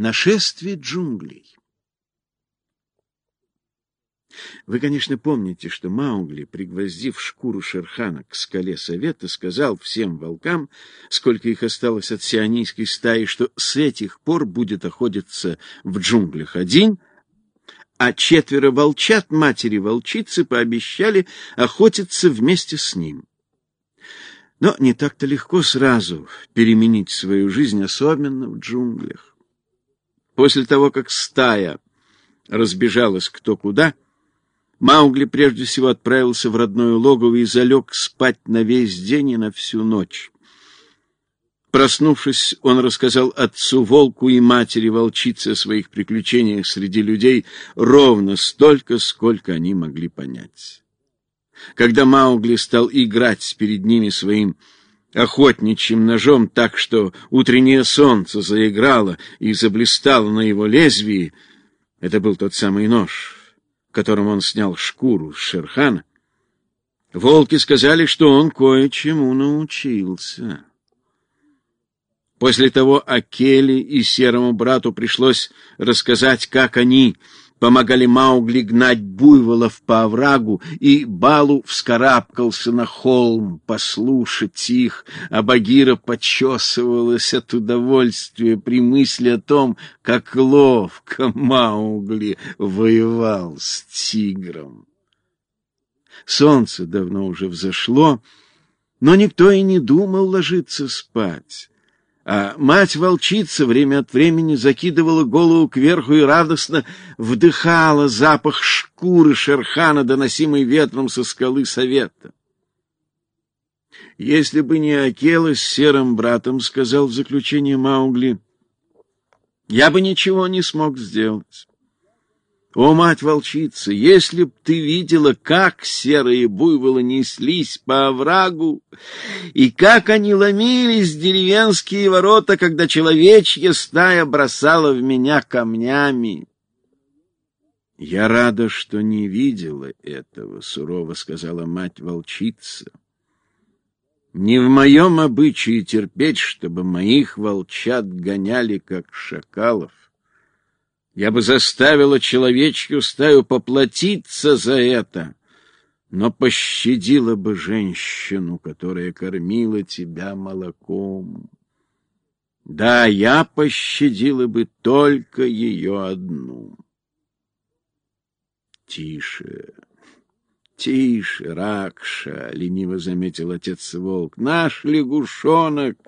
Нашествие джунглей. Вы, конечно, помните, что Маугли, пригвоздив шкуру Шерхана к скале совета, сказал всем волкам, сколько их осталось от сионийской стаи, что с этих пор будет охотиться в джунглях один, а четверо волчат матери-волчицы пообещали охотиться вместе с ним. Но не так-то легко сразу переменить свою жизнь, особенно в джунглях. После того, как стая разбежалась кто куда, Маугли прежде всего отправился в родное логово и залег спать на весь день и на всю ночь. Проснувшись, он рассказал отцу волку и матери волчице о своих приключениях среди людей ровно столько, сколько они могли понять. Когда Маугли стал играть перед ними своим охотничьим ножом так, что утреннее солнце заиграло и заблистало на его лезвии, это был тот самый нож, которым он снял шкуру с Шерхана, волки сказали, что он кое-чему научился. После того Акели и серому брату пришлось рассказать, как они помогали Маугли гнать буйволов по оврагу, и Балу вскарабкался на холм послушать их, а Багира почесывалась от удовольствия при мысли о том, как ловко Маугли воевал с тигром. Солнце давно уже взошло, но никто и не думал ложиться спать. А мать-волчица время от времени закидывала голову кверху и радостно вдыхала запах шкуры шерхана, доносимый ветром со скалы совета. «Если бы не Акела с серым братом, — сказал в заключение Маугли, — я бы ничего не смог сделать. О, мать-волчица, если б ты видела, как серые буйволы неслись по оврагу, и как они ломились деревенские ворота, когда человечья стая бросала в меня камнями. Я рада, что не видела этого, — сурово сказала мать-волчица. Не в моем обычае терпеть, чтобы моих волчат гоняли, как шакалов. Я бы заставила человечью стаю поплатиться за это, но пощадила бы женщину, которая кормила тебя молоком. Да, я пощадила бы только ее одну. Тише, тише, Ракша, — лениво заметил отец-волк, — наш лягушонок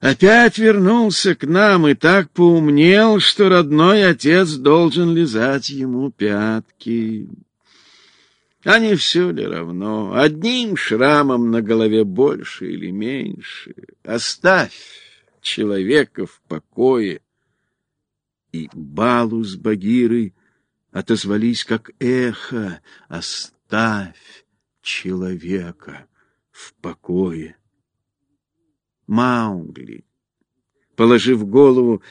опять вернулся к нам и так поумнел, что родной отец должен лизать ему пятки. А не все ли равно, одним шрамом на голове больше или меньше. Оставь человека в покое. И Балу с Багирой отозвались как эхо. Оставь человека в покое. Маугли, положив голову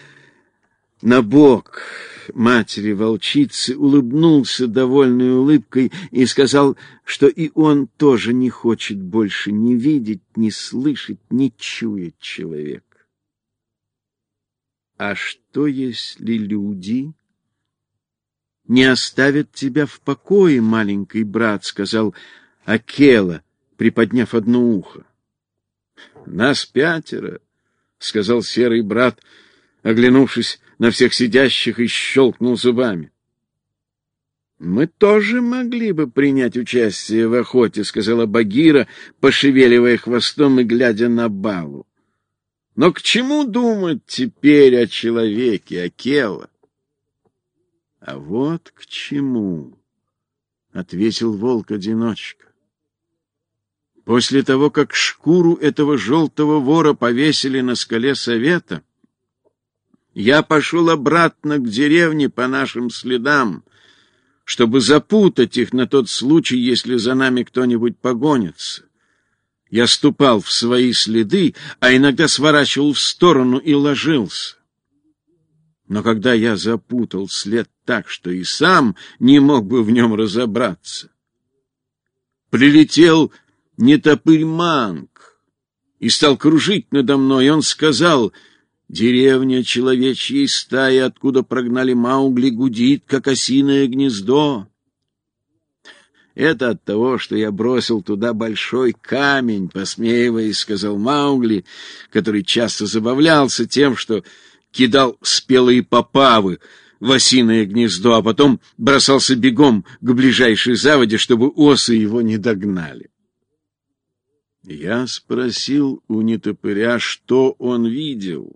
на бок матери волчицы, улыбнулся довольной улыбкой и сказал, что и он тоже не хочет больше ни видеть, ни слышать, ни чуять человека. А что, если люди не оставят тебя в покое, маленький брат, — сказал Акела, приподняв одно ухо. Нас пятеро, — сказал серый брат, оглянувшись на всех сидящих и щелкнул зубами. — Мы тоже могли бы принять участие в охоте, — сказала Багира, пошевеливая хвостом и глядя на Балу. — Но к чему думать теперь о человеке, Акела? — А вот к чему, — ответил волк-одиночка. После того, как шкуру этого желтого вора повесили на скале совета, я пошел обратно к деревне по нашим следам, чтобы запутать их на тот случай, если за нами кто-нибудь погонится. Я ступал в свои следы, а иногда сворачивал в сторону и ложился. Но когда я запутал след так, что и сам не мог бы в нем разобраться, прилетел не топырь Манг, и стал кружить надо мной. Он сказал, Деревня человечьей стаи, откуда прогнали Маугли, гудит, как осиное гнездо. Это от того, что я бросил туда большой камень, посмеиваясь, сказал Маугли, который часто забавлялся тем, что кидал спелые попавы в осиное гнездо, а потом бросался бегом к ближайшей заводе, чтобы осы его не догнали. Я спросил у нетопыря, что он видел.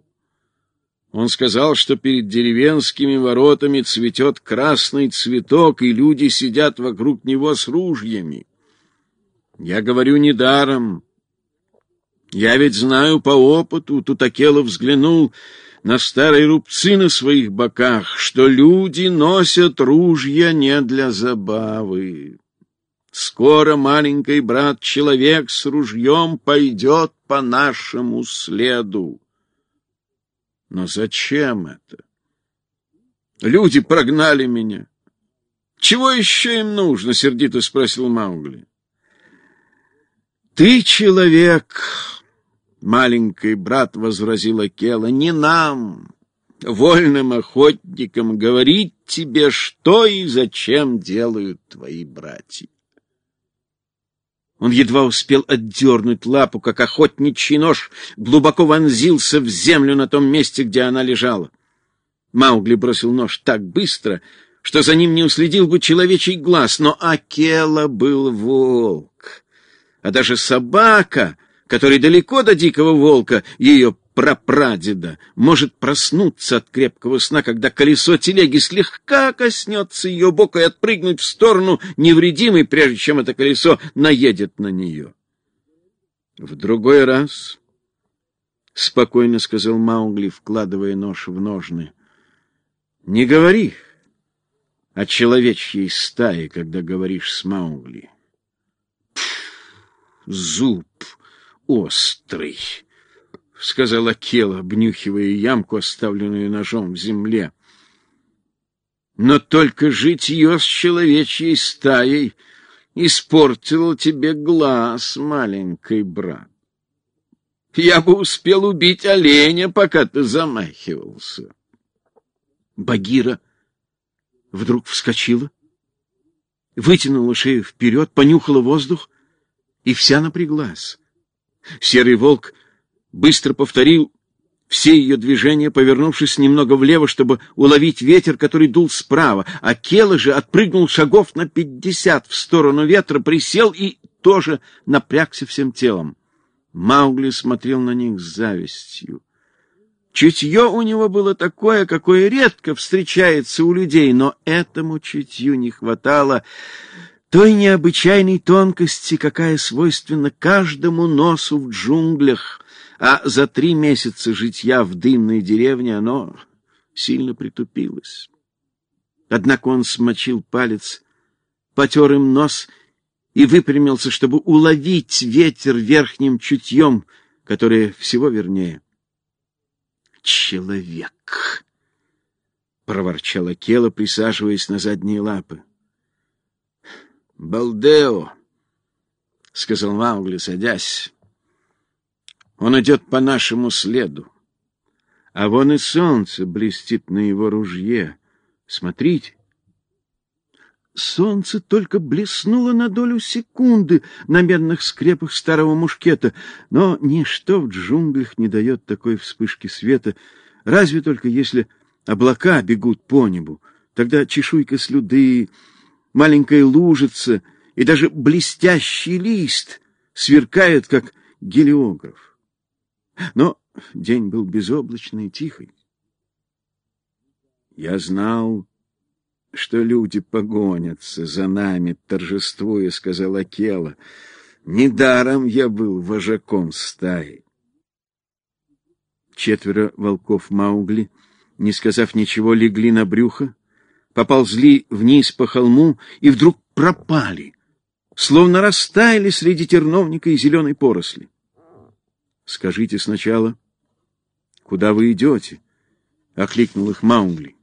Он сказал, что перед деревенскими воротами цветет красный цветок, и люди сидят вокруг него с ружьями. Я говорю недаром. Я ведь знаю по опыту, Тутакелов взглянул на старые рубцы на своих боках, что люди носят ружья не для забавы. Скоро маленький брат-человек с ружьем пойдет по нашему следу. Но зачем это? Люди прогнали меня. Чего еще им нужно? Сердито спросил Маугли. Ты человек, маленький брат, возразила Кела, не нам, вольным охотникам, говорить тебе, что и зачем делают твои братья. Он едва успел отдернуть лапу, как охотничий нож глубоко вонзился в землю на том месте, где она лежала. Маугли бросил нож так быстро, что за ним не уследил бы человечий глаз, но Акела был волк. А даже собака, которой далеко до дикого волка, ее прапрадеда может проснуться от крепкого сна, когда колесо телеги слегка коснется ее бока и отпрыгнуть в сторону невредимой, прежде чем это колесо наедет на нее. В другой раз, — спокойно сказал Маугли, вкладывая нож в ножны, — не говори о человечьей стае, когда говоришь с Маугли. Пф, зуб острый. — сказала Кела, обнюхивая ямку, оставленную ножом в земле. «Но только житье с человечьей стаей испортило тебе глаз, маленький брат. Я бы успел убить оленя, пока ты замахивался». Багира вдруг вскочила, вытянула шею вперед, понюхала воздух и вся напряглась. Серый волк быстро повторил все ее движения, повернувшись немного влево, чтобы уловить ветер, который дул справа, а Кела же отпрыгнул шагов на пятьдесят в сторону ветра, присел и тоже напрягся всем телом. Маугли смотрел на них с завистью. Чутье у него было такое, какое редко встречается у людей, но этому чутью не хватало той необычайной тонкости, какая свойственна каждому носу в джунглях, а за три месяца житья в дымной деревне оно сильно притупилось. Однако он смочил палец, потер им нос и выпрямился, чтобы уловить ветер верхним чутьем, которое всего вернее. «Человек!» — проворчала Кела, присаживаясь на задние лапы. «Балдео!» — сказал Маугли, садясь. Он идет по нашему следу. А вон и солнце блестит на его ружье. Смотрите. Солнце только блеснуло на долю секунды на медных скрепах старого мушкета, но ничто в джунглях не дает такой вспышки света, разве только если облака бегут по небу. Тогда чешуйка слюды, маленькая лужица и даже блестящий лист сверкают, как гелиограф. Но день был безоблачный и тихий. Я знал, что люди погонятся за нами, торжествуя, сказала Кела. Недаром я был вожаком стаи. Четверо волков Маугли, не сказав ничего, легли на брюхо, поползли вниз по холму и вдруг пропали, словно растаяли среди терновника и зеленой поросли. Скажите сначала, куда вы идете? — окликнул их Маугли.!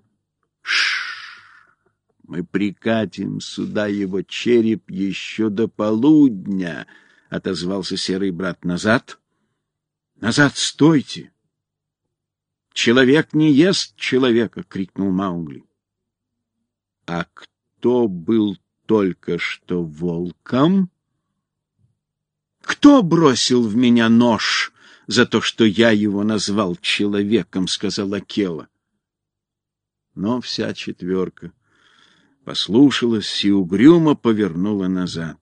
Мы прикатим сюда его череп еще до полудня, — отозвался серый брат. — Назад? Назад, стойте! Человек не ест человека, крикнул Маугли. А кто был только что волком? Кто бросил в меня нож за то, что я его назвал человеком, сказала Кела. Но вся четверка послушалась и угрюмо повернула назад.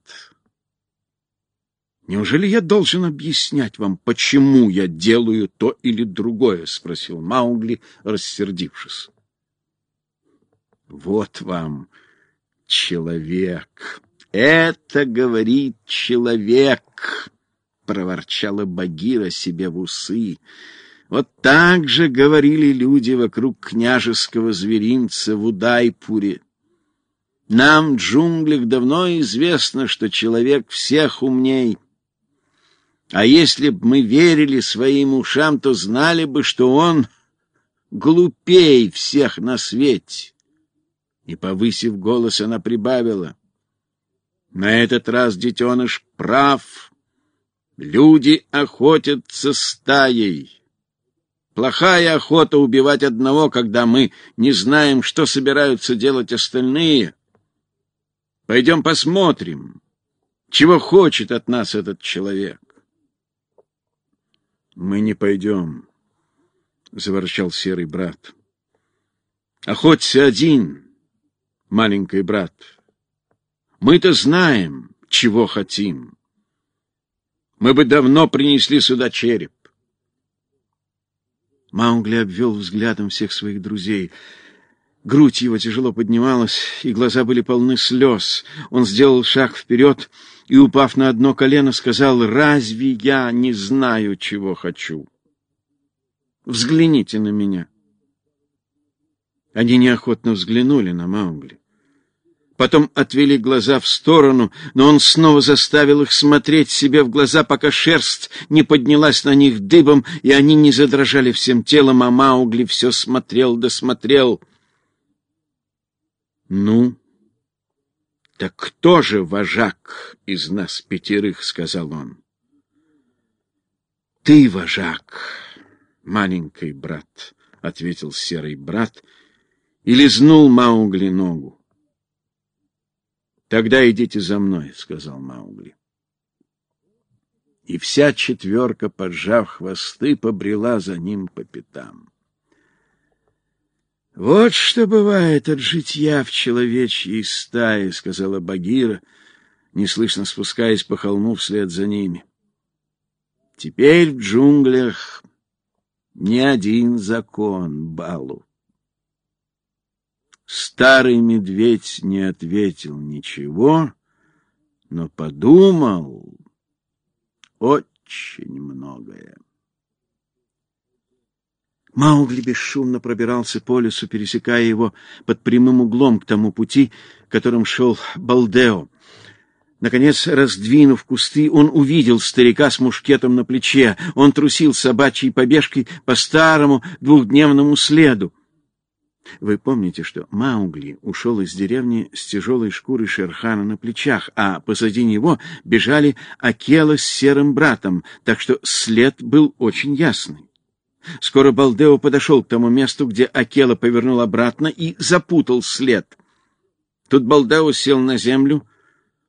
Неужели я должен объяснять вам, почему я делаю то или другое? спросил Маугли, рассердившись. Вот вам человек. Это говорит человек, проворчала Багира себе в усы. Вот так же говорили люди вокруг княжеского зверинца в Удайпуре. Нам, джунглях, давно известно, что человек всех умней. А если б мы верили своим ушам, то знали бы, что он глупей всех на свете. И, повысив голос, она прибавила. На этот раз детеныш прав. Люди охотятся стаей. Плохая охота убивать одного, когда мы не знаем, что собираются делать остальные. Пойдем посмотрим, чего хочет от нас этот человек. Мы не пойдем, — заворчал серый брат. Охоться один, маленький брат. Мы-то знаем, чего хотим. Мы бы давно принесли сюда череп. Маугли обвел взглядом всех своих друзей. Грудь его тяжело поднималась, и глаза были полны слез. Он сделал шаг вперед и, упав на одно колено, сказал, «Разве я не знаю, чего хочу? Взгляните на меня». Они неохотно взглянули на Маугли. Потом отвели глаза в сторону, но он снова заставил их смотреть себе в глаза, пока шерсть не поднялась на них дыбом, и они не задрожали всем телом, а Маугли все смотрел да смотрел. «Ну, так кто же вожак из нас пятерых?» — сказал он. «Ты вожак, маленький брат», — ответил серый брат и лизнул Маугли ногу. Тогда идите за мной, сказал Маугли. И вся четверка, поджав хвосты, побрела за ним по пятам. Вот что бывает от житья в человечьей стае, сказала Багира, неслышно спускаясь по холму вслед за ними. Теперь в джунглях не один закон, Балу. Старый медведь не ответил ничего, но подумал очень многое. Маугли бесшумно пробирался по лесу, пересекая его под прямым углом к тому пути, которым шел Балдео. Наконец, раздвинув кусты, он увидел старика с мушкетом на плече. Он трусил собачьей побежкой по старому двухдневному следу. Вы помните, что Маугли ушел из деревни с тяжелой шкурой Шерхана на плечах, а позади него бежали Акела с серым братом, так что след был очень ясный. Скоро Балдео подошел к тому месту, где Акела повернул обратно и запутал след. Тут Балдео сел на землю,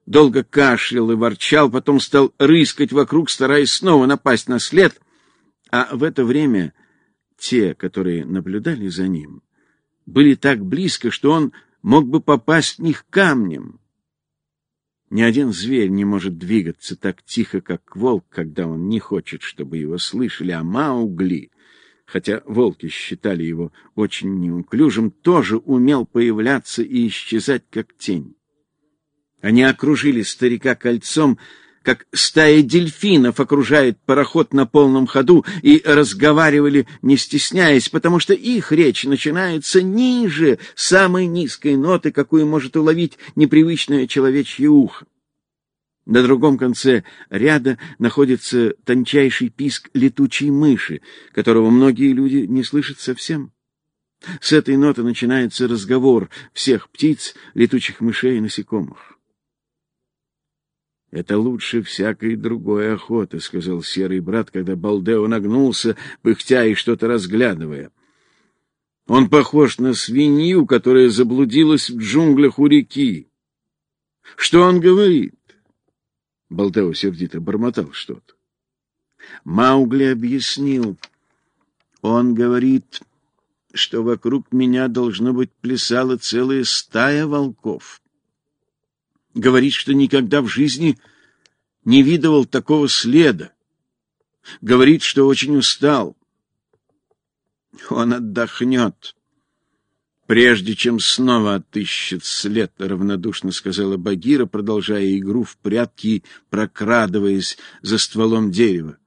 долго кашлял и ворчал, потом стал рыскать вокруг, стараясь снова напасть на след, а в это время те, которые наблюдали за ним, были так близко, что он мог бы попасть в них камнем. Ни один зверь не может двигаться так тихо, как волк, когда он не хочет, чтобы его слышали, а Маугли, хотя волки считали его очень неуклюжим, тоже умел появляться и исчезать, как тень. Они окружили старика кольцом, как стая дельфинов окружает пароход на полном ходу, и разговаривали, не стесняясь, потому что их речь начинается ниже самой низкой ноты, какую может уловить непривычное человечье ухо. На другом конце ряда находится тончайший писк летучей мыши, которого многие люди не слышат совсем. С этой ноты начинается разговор всех птиц, летучих мышей и насекомых. Это лучше всякой другой охоты, сказал серый брат, когда Балдео нагнулся, пыхтя и что-то разглядывая. Он похож на свинью, которая заблудилась в джунглях у реки. Что он говорит? Болтео сердито бормотал что-то. Маугли объяснил. Он говорит, что вокруг меня, должно быть, плясала целая стая волков. Говорит, что никогда в жизни не видывал такого следа. Говорит, что очень устал. Он отдохнет, прежде чем снова отыщет след, — равнодушно сказала Багира, продолжая игру в прятки, прокрадываясь за стволом дерева.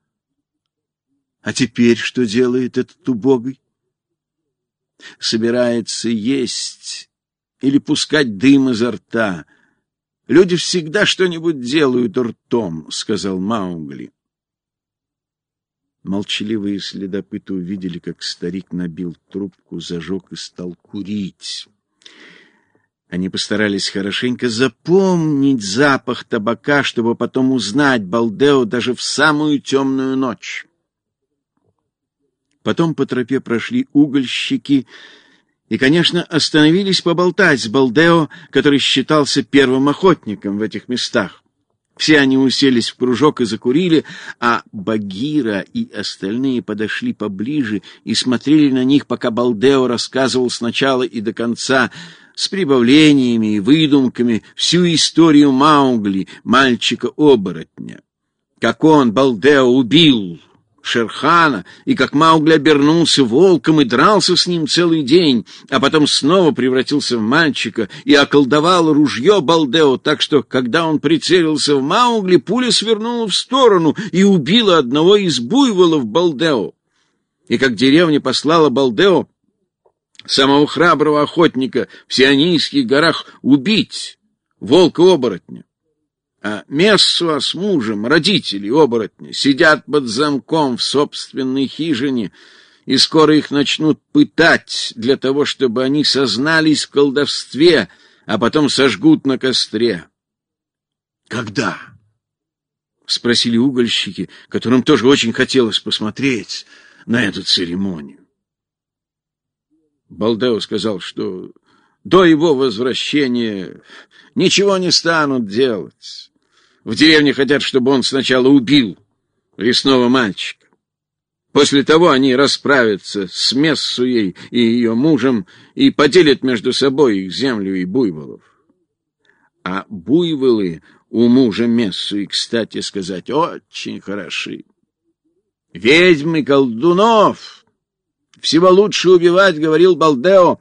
— А теперь что делает этот убогий? Собирается есть или пускать дым изо рта. Люди всегда что-нибудь делают ртом, — сказал Маугли. Молчаливые следопыты увидели, как старик набил трубку, зажег и стал курить. Они постарались хорошенько запомнить запах табака, чтобы потом узнать Балдео даже в самую темную ночь. Потом по тропе прошли угольщики и, конечно, остановились поболтать с Балдео, который считался первым охотником в этих местах. Все они уселись в кружок и закурили, а Багира и остальные подошли поближе и смотрели на них, пока Балдео рассказывал сначала и до конца, с прибавлениями и выдумками, всю историю Маугли, мальчика-оборотня. Как он, Балдео, убил Шерхана, и как Маугли обернулся волком и дрался с ним целый день, а потом снова превратился в мальчика и околдовал ружье Балдео, так что, когда он прицелился в Маугли, пуля свернула в сторону и убила одного из буйволов Балдео. И как деревня послала Балдео, самого храброго охотника в Сионийских горах, убить волка-оборотня. А Мессуа с мужем, родители оборотня, сидят под замком в собственной хижине, и скоро их начнут пытать для того, чтобы они сознались в колдовстве, а потом сожгут на костре. Когда? — спросили угольщики, которым тоже очень хотелось посмотреть на эту церемонию. Балдео сказал, что до его возвращения ничего не станут делать. В деревне хотят, чтобы он сначала убил лесного мальчика. После того они расправятся с Мессуей и ее мужем и поделят между собой их землю и буйволов. А буйволы у мужа Мессуи, кстати сказать, очень хороши. Ведьмы, колдунов! Всего лучше убивать, говорил Балдео,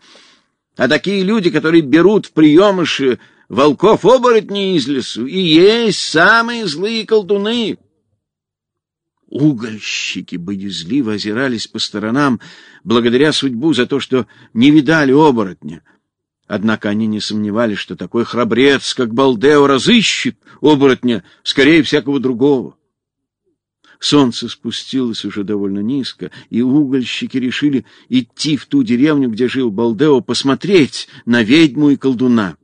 а такие люди, которые берут в приемыши волков-оборотней из лесу и есть самые злые колдуны. Угольщики боязливо озирались по сторонам, благодаря судьбу за то, что не видали оборотня. Однако они не сомневались, что такой храбрец, как Балдео, разыщет оборотня скорее всякого другого. Солнце спустилось уже довольно низко, и угольщики решили идти в ту деревню, где жил Балдео, посмотреть на ведьму и колдуна.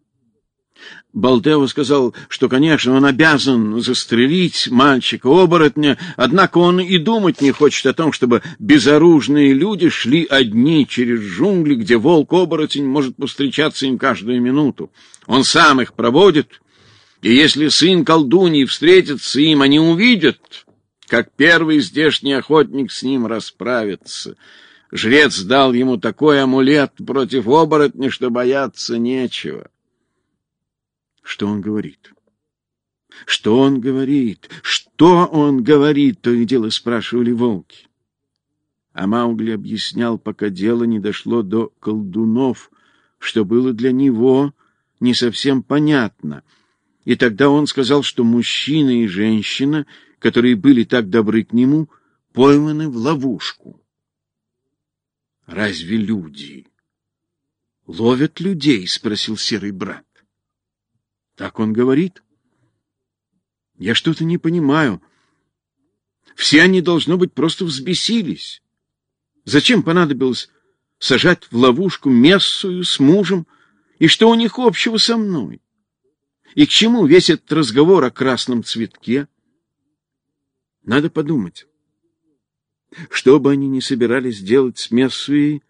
Балдео сказал, что, конечно, он обязан застрелить мальчика-оборотня, однако он и думать не хочет о том, чтобы безоружные люди шли одни через джунгли, где волк-оборотень может повстречаться им каждую минуту. Он сам их проводит, и если сын колдуньи встретится им, они увидят, как первый здешний охотник с ним расправится. Жрец дал ему такой амулет против оборотня, что бояться нечего. Что он говорит? Что он говорит? Что он говорит? То и дело спрашивали волки. А Маугли объяснял, пока дело не дошло до колдунов, что было для него не совсем понятно. И тогда он сказал, что мужчина и женщина, которые были так добры к нему, пойманы в ловушку. Разве люди ловят людей? спросил серый брат. Так он говорит. Я что-то не понимаю. Все они, должно быть, просто взбесились. Зачем понадобилось сажать в ловушку Мессую с мужем? И что у них общего со мной? И к чему весь этот разговор о красном цветке? Надо подумать. Что бы они ни собирались делать с Мессуей,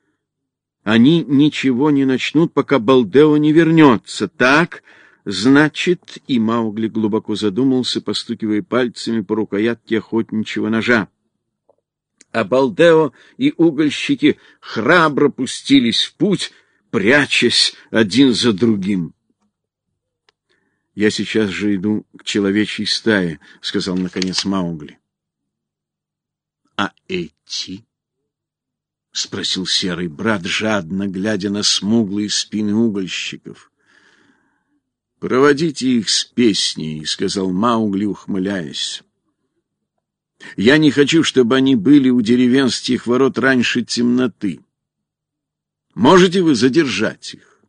они ничего не начнут, пока Балдео не вернется. Так, значит, и Маугли глубоко задумался, постукивая пальцами по рукоятке охотничьего ножа. А Балдео и угольщики храбро пустились в путь, прячась один за другим. «Я сейчас же иду к человечьей стае», — сказал, наконец, Маугли. «А эти?» — спросил серый брат, жадно глядя на смуглые спины угольщиков. — Проводите их с песней, — сказал Маугли, ухмыляясь. — Я не хочу, чтобы они были у деревенских ворот раньше темноты. Можете вы задержать их?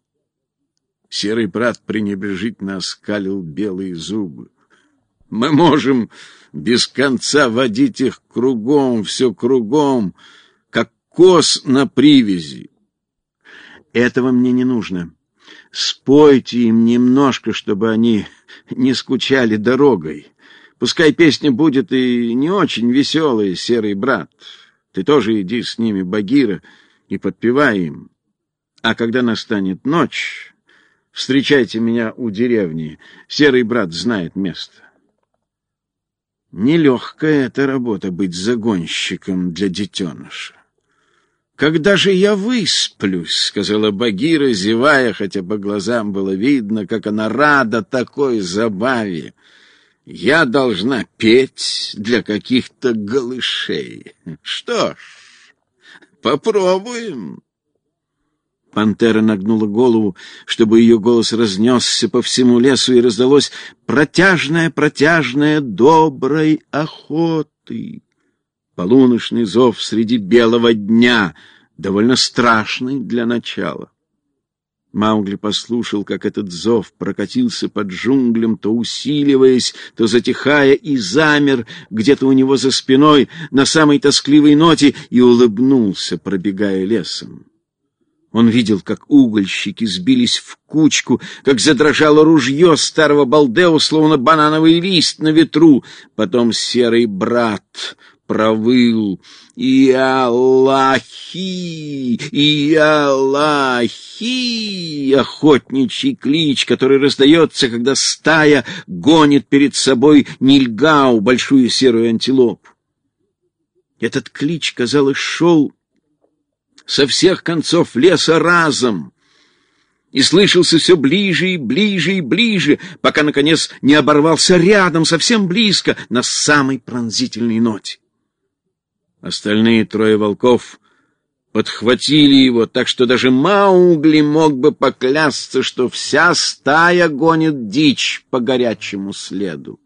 Серый брат пренебрежительно оскалил белые зубы. — Мы можем без конца водить их кругом, все кругом, — коз на привязи. Этого мне не нужно. Спойте им немножко, чтобы они не скучали дорогой. Пускай песня будет и не очень веселая, серый брат. Ты тоже иди с ними, Багира, и подпевай им. А когда настанет ночь, встречайте меня у деревни. Серый брат знает место. Нелегкая эта работа быть загонщиком для детеныша. «Когда же я высплюсь?» — сказала Багира, зевая, хотя по глазам было видно, как она рада такой забаве. «Я должна петь для каких-то голышей. Что ж, попробуем». Пантера нагнула голову, чтобы ее голос разнесся по всему лесу, и раздалось протяжное-протяжное доброй охоты. Полуночный зов среди белого дня, довольно страшный для начала. Маугли послушал, как этот зов прокатился под джунглем, то усиливаясь, то затихая, и замер где-то у него за спиной на самой тоскливой ноте и улыбнулся, пробегая лесом. Он видел, как угольщики сбились в кучку, как задрожало ружье старого Балдео, словно банановый лист на ветру. Потом серый брат провыл «И Аллахи! И Аллахи!» Охотничий клич, который раздается, когда стая гонит перед собой Нильгау, большую серую антилопу. Этот клич, казалось, шел со всех концов леса разом и слышался все ближе и ближе и ближе, пока, наконец, не оборвался рядом, совсем близко, на самой пронзительной ноте. Остальные трое волков подхватили его, так что даже Маугли мог бы поклясться, что вся стая гонит дичь по горячему следу.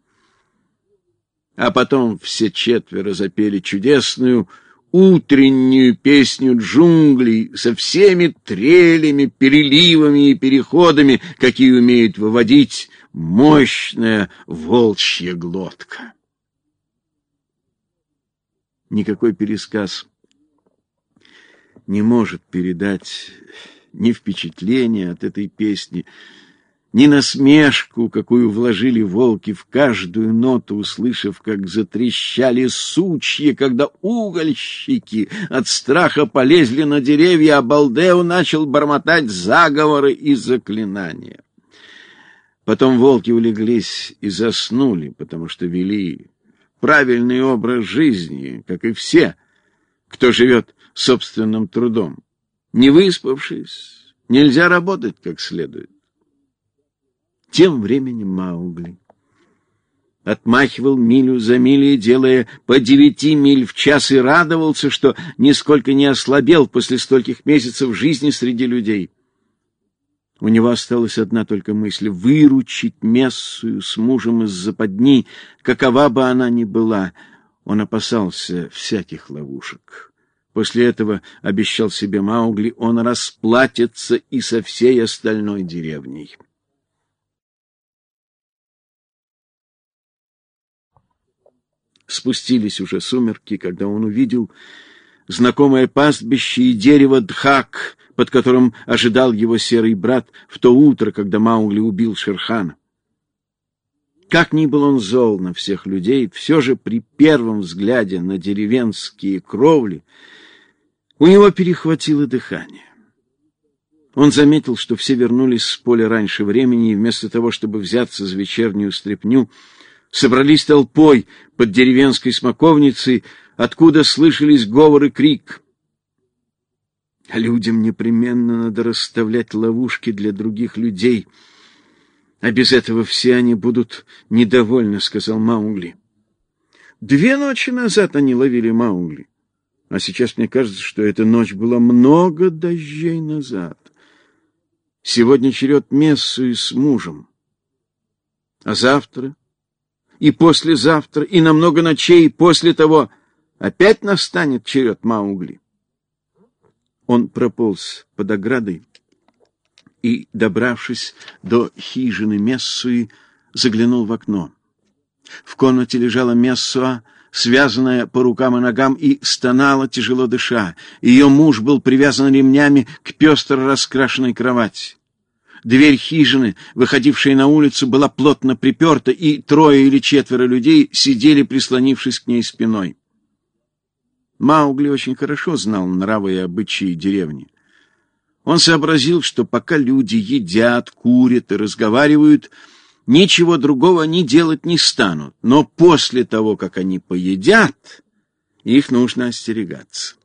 А потом все четверо запели чудесную утреннюю песню джунглей со всеми трелями, переливами и переходами, какие умеет выводить мощная волчья глотка никакой пересказ не может передать ни впечатления от этой песни, ни насмешку, какую вложили волки в каждую ноту, услышав, как затрещали сучья, когда угольщики от страха полезли на деревья, а Балдео начал бормотать заговоры и заклинания. Потом волки улеглись и заснули, потому что вели правильный образ жизни, как и все, кто живет собственным трудом. Не выспавшись, нельзя работать как следует. Тем временем Маугли отмахивал милю за милей, делая по девяти миль в час, и радовался, что нисколько не ослабел после стольких месяцев жизни среди людей. У него осталась одна только мысль — выручить Мессую с мужем из западни, какова бы она ни была. Он опасался всяких ловушек. После этого, обещал себе Маугли, он расплатится и со всей остальной деревней. Спустились уже сумерки, когда он увидел знакомое пастбище и дерево Дхак, под которым ожидал его серый брат в то утро, когда Маугли убил Шерхана. Как ни был он зол на всех людей, все же при первом взгляде на деревенские кровли у него перехватило дыхание. Он заметил, что все вернулись с поля раньше времени, и вместо того, чтобы взяться за вечернюю стряпню, собрались толпой под деревенской смоковницей, откуда слышались говоры крик. Людям непременно надо расставлять ловушки для других людей, а без этого все они будут недовольны, — сказал Маугли. Две ночи назад они ловили Маугли, а сейчас мне кажется, что эта ночь была много дождей назад. Сегодня черед Мессу с мужем, а завтра и послезавтра, и на много ночей после того опять настанет черед Маугли. Он прополз под оградой и, добравшись до хижины Мессуи, заглянул в окно. В комнате лежала Мессуа, связанная по рукам и ногам, и стонала, тяжело дыша. Ее муж был привязан ремнями к пестро раскрашенной кровати. Дверь хижины, выходившая на улицу, была плотно приперта, и трое или четверо людей сидели, прислонившись к ней спиной. Маугли очень хорошо знал нравы и обычаи деревни. Он сообразил, что пока люди едят, курят и разговаривают, ничего другого они делать не станут, но после того, как они поедят, их нужно остерегаться.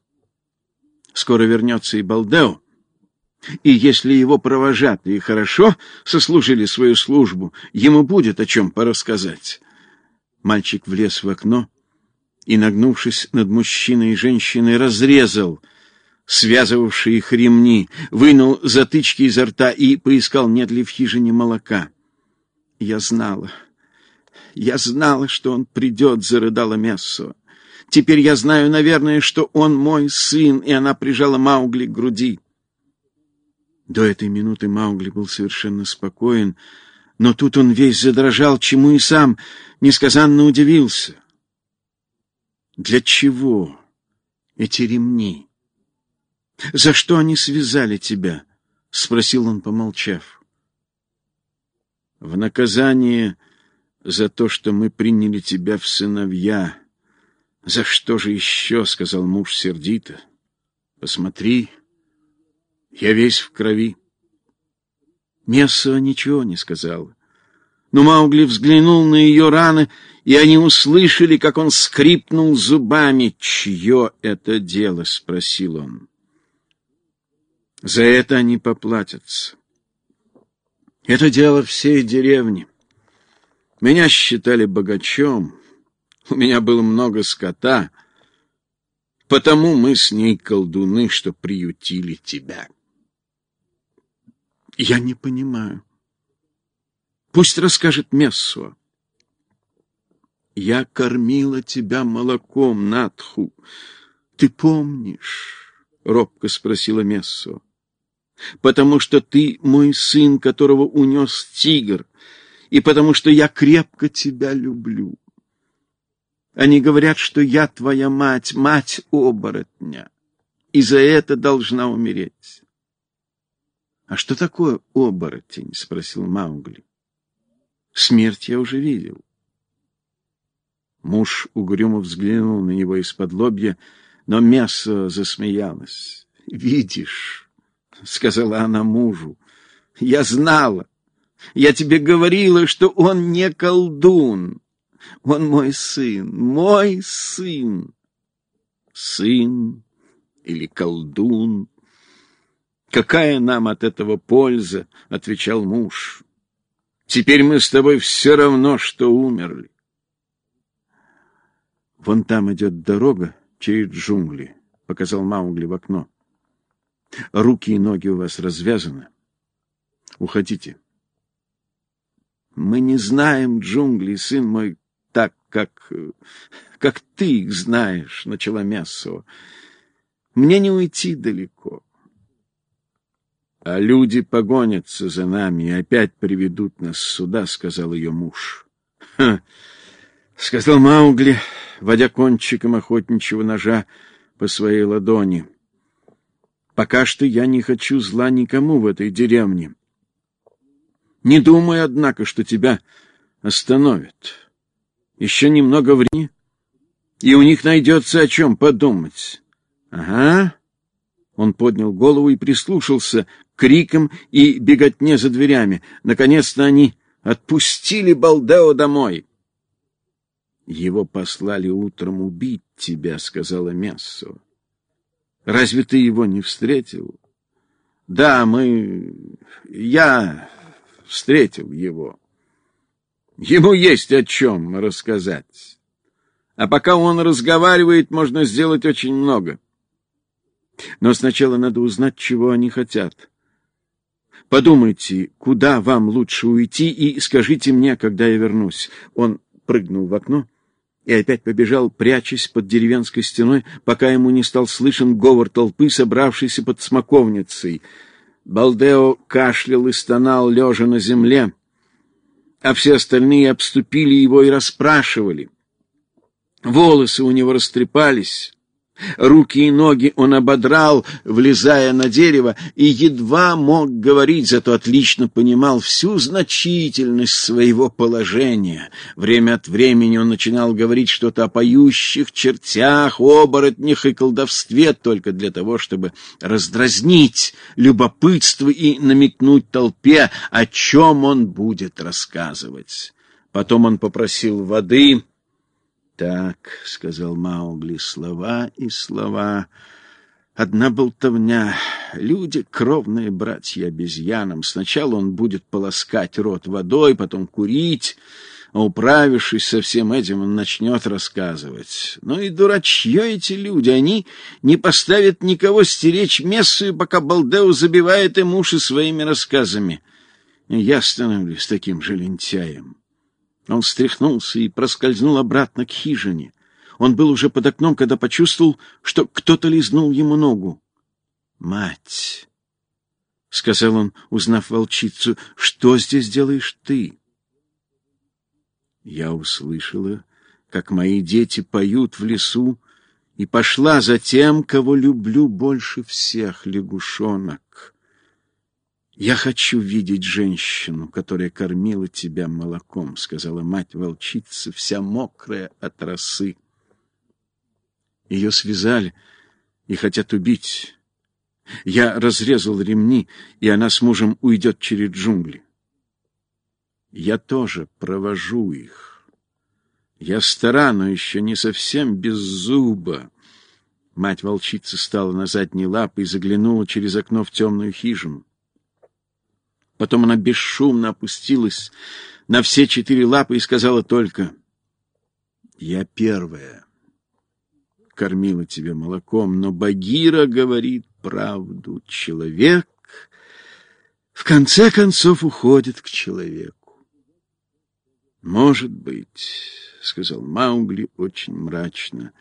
Скоро вернется и Балдео, и если его провожатые хорошо сослужили свою службу, ему будет о чем порассказать. Мальчик влез в окно и, нагнувшись над мужчиной и женщиной, разрезал связывавшие их ремни, вынул затычки изо рта и поискал, нет ли в хижине молока. Я знала, я знала, что он придет, зарыдала Мессо. Теперь я знаю, наверное, что он мой сын, и она прижала Маугли к груди. До этой минуты Маугли был совершенно спокоен, но тут он весь задрожал, чему и сам несказанно удивился. Для чего эти ремни? За что они связали тебя? — спросил он, помолчав. — В наказание за то, что мы приняли тебя в сыновья. За что же еще? — сказал муж сердито. — Посмотри, я весь в крови. Месса ничего не сказала. Но Маугли взглянул на ее раны, и они услышали, как он скрипнул зубами. «Чье это дело?» — спросил он. «За это они поплатятся. Это дело всей деревни. Меня считали богачом, у меня было много скота, потому мы с ней колдуны, что приютили тебя». Я не понимаю. Пусть расскажет Мессуа. Я кормила тебя молоком, Натху. Ты помнишь? Робко спросила Мессуа. Потому что ты мой сын, которого унес тигр, и потому что я крепко тебя люблю. Они говорят, что я твоя мать, мать оборотня, и за это должна умереть. — А что такое оборотень? — спросил Маугли. — Смерть я уже видел. Муж угрюмо взглянул на него из-под лобья, но мясо засмеялось. — Видишь, — сказала она мужу, — я знала. Я тебе говорила, что он не колдун. Он мой сын, мой сын. Сын или колдун Какая нам от этого польза, — отвечал муж. Теперь мы с тобой все равно, что умерли. Вон там идет дорога через джунгли, — показал Маугли в окно. Руки и ноги у вас развязаны. Уходите. Мы не знаем джунглей, сын мой, так, как, как ты их знаешь, — начала Мясо. Мне не уйти далеко а люди погонятся за нами и опять приведут нас сюда, — сказал ее муж. — сказал Маугли, водя кончиком охотничьего ножа по своей ладони. — Пока что я не хочу зла никому в этой деревне. Не думай, однако, что тебя остановят. Еще немного времени, и у них найдется о чем подумать. — Ага. Он поднял голову и прислушался криком и беготне за дверями. Наконец-то они отпустили Балдео домой. Его послали утром убить тебя, сказала Мессо. Разве ты его не встретил? Да, мы... Я встретил его. Ему есть о чем рассказать. А пока он разговаривает, можно сделать очень много. Но сначала надо узнать, чего они хотят. Подумайте, куда вам лучше уйти, и скажите мне, когда я вернусь. Он прыгнул в окно и опять побежал, прячась под деревенской стеной, пока ему не стал слышен говор толпы, собравшейся под смоковницей. Балдео кашлял и стонал, лежа на земле, а все остальные обступили его и расспрашивали. Волосы у него растрепались, Руки и ноги он ободрал, влезая на дерево, и едва мог говорить, зато отлично понимал всю значительность своего положения. Время от времени он начинал говорить что-то о поющих чертях, оборотнях и колдовстве только для того, чтобы раздразнить любопытство и намекнуть толпе, о чем он будет рассказывать. Потом он попросил воды — так, — сказал Маугли, — слова и слова. Одна болтовня. Люди — кровные братья обезьянам. Сначала он будет полоскать рот водой, потом курить, а управившись со всем этим, он начнет рассказывать. Ну и дурачье эти люди, они не поставят никого стеречь мессу, пока Балдеу забивает им уши своими рассказами. Я становлюсь таким же лентяем. Он встряхнулся и проскользнул обратно к хижине. Он был уже под окном, когда почувствовал, что кто-то лизнул ему ногу. «Мать!» — сказал он, узнав волчицу, — «что здесь делаешь ты?» Я услышала, как мои дети поют в лесу, и пошла за тем, кого люблю больше всех, лягушонок. «Я хочу видеть женщину, которая кормила тебя молоком», — сказала мать-волчица, вся мокрая от росы. Ее связали и хотят убить. Я разрезал ремни, и она с мужем уйдет через джунгли. Я тоже провожу их. Я стара, но еще не совсем без зуба. Мать-волчица стала на задние лапы и заглянула через окно в темную хижину. Потом она бесшумно опустилась на все четыре лапы и сказала только «Я первая кормила тебя молоком, но Багира говорит правду. Человек в конце концов уходит к человеку. Может быть, — сказал Маугли очень мрачно,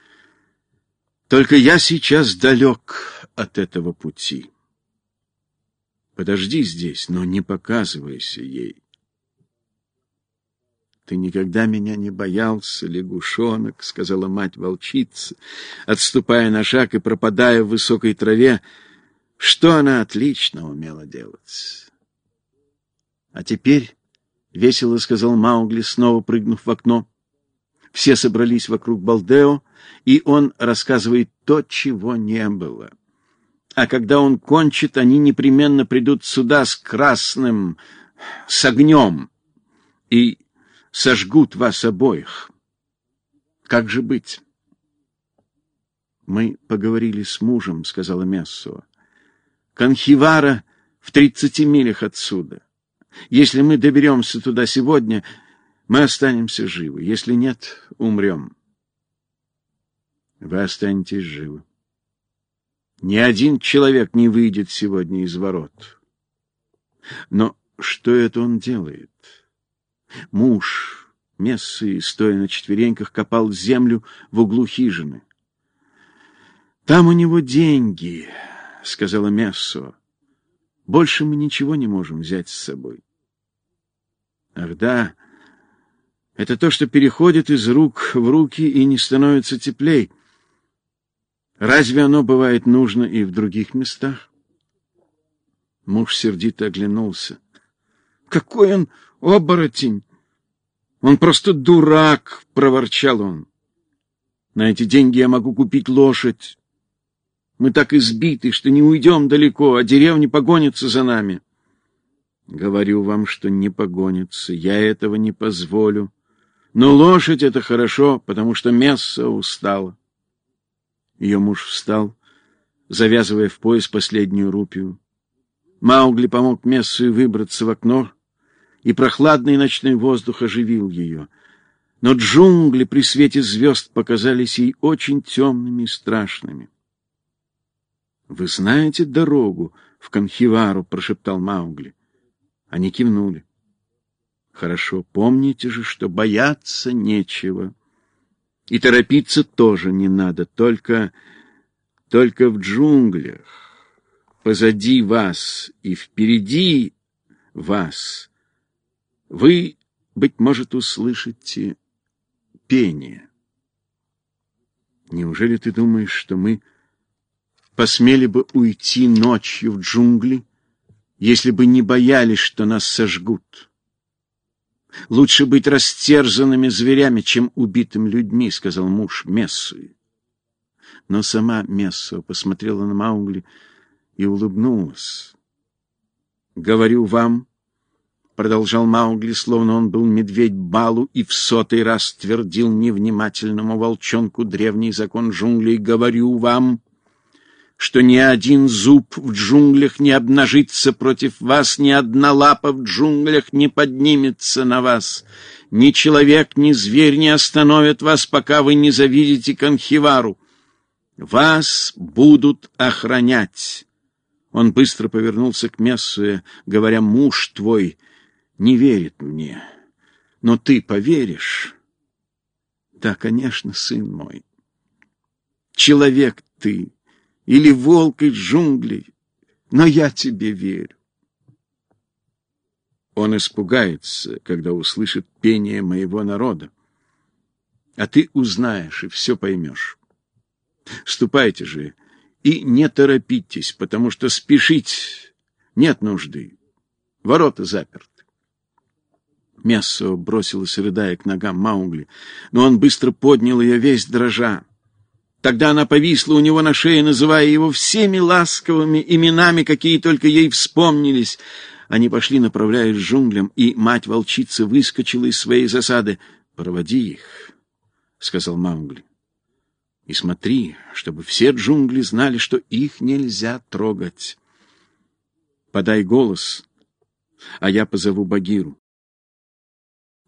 — только я сейчас далек от этого пути. Подожди здесь, но не показывайся ей. Ты никогда меня не боялся, лягушонок, — сказала мать-волчица, отступая на шаг и пропадая в высокой траве, что она отлично умела делать. А теперь, — весело сказал Маугли, снова прыгнув в окно, — все собрались вокруг Балдео, и он рассказывает то, чего не было. — а когда он кончит, они непременно придут сюда с красным, с огнем и сожгут вас обоих. Как же быть? Мы поговорили с мужем, сказала Мессо. Канхивара в тридцати милях отсюда. Если мы доберемся туда сегодня, мы останемся живы. Если нет, умрем. Вы останетесь живы. Ни один человек не выйдет сегодня из ворот. Но что это он делает? Муж Мессы, стоя на четвереньках, копал землю в углу хижины. «Там у него деньги», — сказала Мессо. «Больше мы ничего не можем взять с собой». «Ах да, это то, что переходит из рук в руки и не становится теплей». Разве оно бывает нужно и в других местах? Муж сердито оглянулся. Какой он оборотень! Он просто дурак, проворчал он. На эти деньги я могу купить лошадь. Мы так избиты, что не уйдем далеко, а деревни погонятся за нами. Говорю вам, что не погонится, я этого не позволю. Но лошадь — это хорошо, потому что Месса устала. Ее муж встал, завязывая в пояс последнюю рупию. Маугли помог Мессу выбраться в окно, и прохладный ночной воздух оживил ее. Но джунгли при свете звезд показались ей очень темными и страшными. — Вы знаете дорогу в Канхивару? — прошептал Маугли. Они кивнули. — Хорошо, помните же, что бояться нечего. И торопиться тоже не надо, только... только в джунглях, позади вас и впереди вас, вы, быть может, услышите пение. Неужели ты думаешь, что мы посмели бы уйти ночью в джунгли, если бы не боялись, что нас сожгут? Лучше быть растерзанными зверями, чем убитым людьми, — сказал муж Мессуи. Но сама Мессуа посмотрела на Маугли и улыбнулась. — Говорю вам, — продолжал Маугли, словно он был медведь Балу и в сотый раз твердил невнимательному волчонку древний закон джунглей, — говорю вам, что ни один зуб в джунглях не обнажится против вас, ни одна лапа в джунглях не поднимется на вас. Ни человек, ни зверь не остановят вас, пока вы не завидите Канхивару. Вас будут охранять. Он быстро повернулся к Мессуе, говоря, муж твой не верит мне. Но ты поверишь? Да, конечно, сын мой. Человек ты, или волк из джунглей, но я тебе верю. Он испугается, когда услышит пение моего народа. А ты узнаешь и все поймешь. Ступайте же и не торопитесь, потому что спешить нет нужды. Ворота заперты. Мессо бросилась, рыдая к ногам Маугли, но он быстро поднял ее весь дрожа. Тогда она повисла у него на шее, называя его всеми ласковыми именами, какие только ей вспомнились. Они пошли, направляясь джунглям, и мать-волчица выскочила из своей засады. — Проводи их, — сказал Маугли. — И смотри, чтобы все джунгли знали, что их нельзя трогать. Подай голос, а я позову Багиру.